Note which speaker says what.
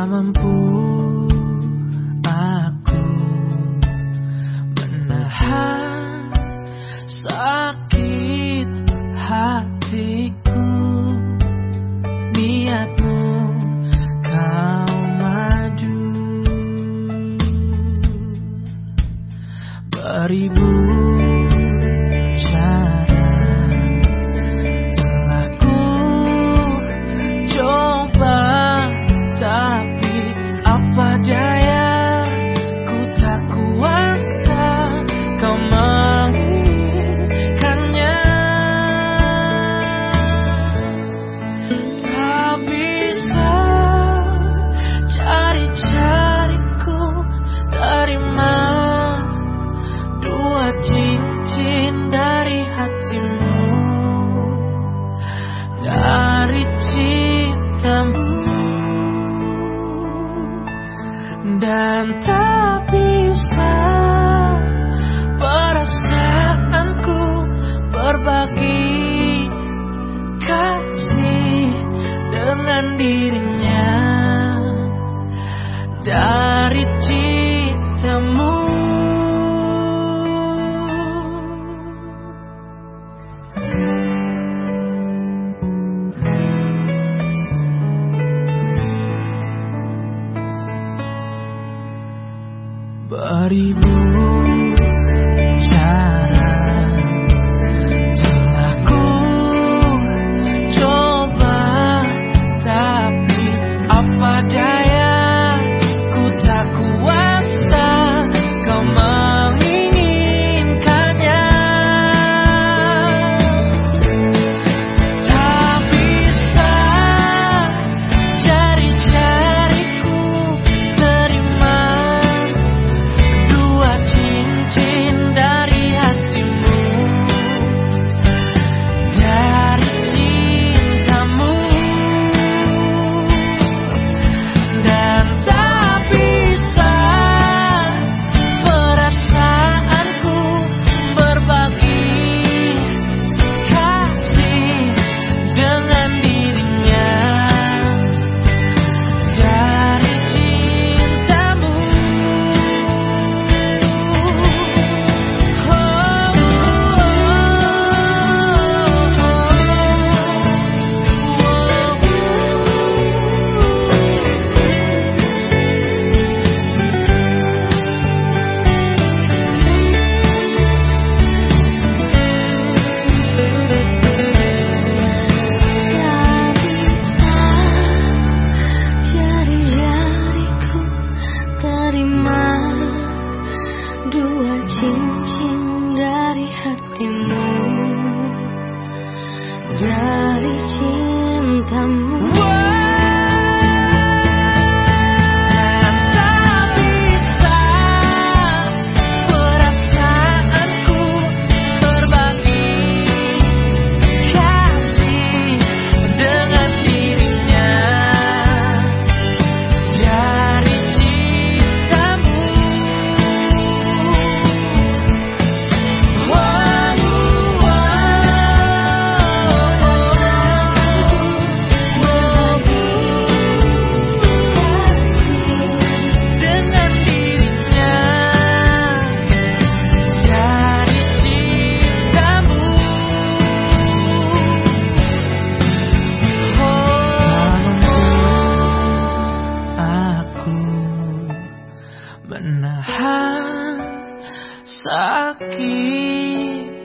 Speaker 1: 他们不 dan tak bisa perasaanku berbagi kasih dengan dirinya. Dari cintamu beribu ganahan sa akin.